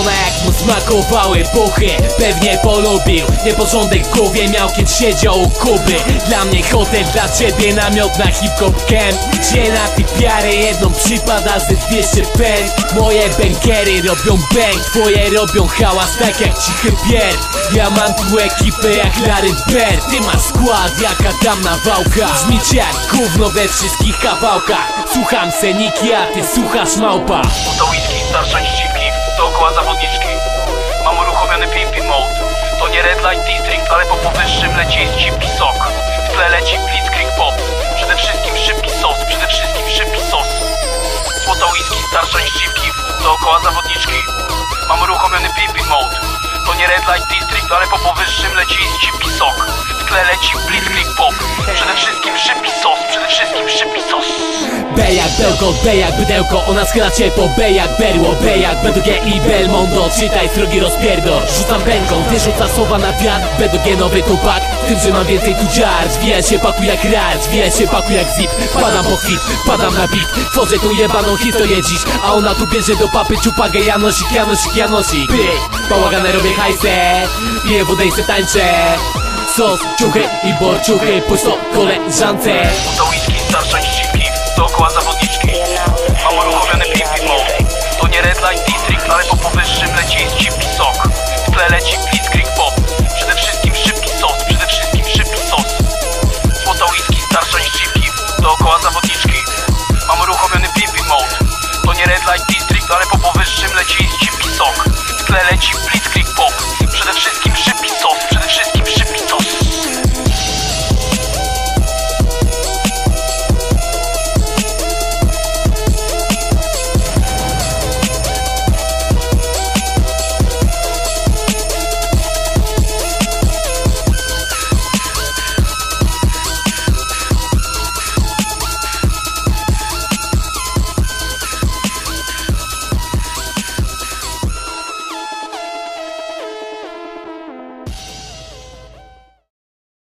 Ona jak mu smakowały puchy Pewnie polubił Nieporządek w głowie miał kiedy siedział u Kuby. Dla mnie hotel, dla ciebie namiot na hip-hop camp. Gdzie na ty piary jedną przypada ze 200 pen Moje bankery robią bang Twoje robią hałas tak jak cichy pier Ja mam tu ekipę jak Larry Bird. Ty masz skład jak Adam Nawałka Brzmicie jak gówno we wszystkich kawałkach. Słucham seniki, a ty słuchasz małpa. To whisky, starsza dookoła zawodniczki. Mam uruchomiony pimpin mode. To nie red light district, ale po powyższym leci dziwki sok. W tle leci blitzkrieg pop. Przede wszystkim szybki sos, przede wszystkim szybki sos. Złota whisky, starsza niż dziwki, dookoła zawodniczki. Mam uruchomiony pimpin mode. To nie red light district, ale po powyższym leci dziwki sok. W tle leci blitzkrieg pop B jak bełko, B jak bydełko Ona schyla cię po B jak berło B jak B2G i Belmondo Czytaj srogi rozpierdol. Rzucam pęką, ty rzuca słowa na wiatr. B2G nowy tupak tym, że mam więcej tu dziar Zwija się pakuj jak rar Zwija się pakuj jak zip. Padam po kwit, padam na bit. Tworzę tu jebaną historię dziś A ona tu bierze do papy ciupagę. Janosik, Janosik, Janosik By, bałagane robię hajsę i se tańczę. Sos, ciuchy i borciuchy Pójdź to koleżance. To whisky, starsza zawodniczki. Mam uruchomiony pimpin mode To nie red light district, ale po powyższym leci dziwki sok. W tle leci blitzkrieg pop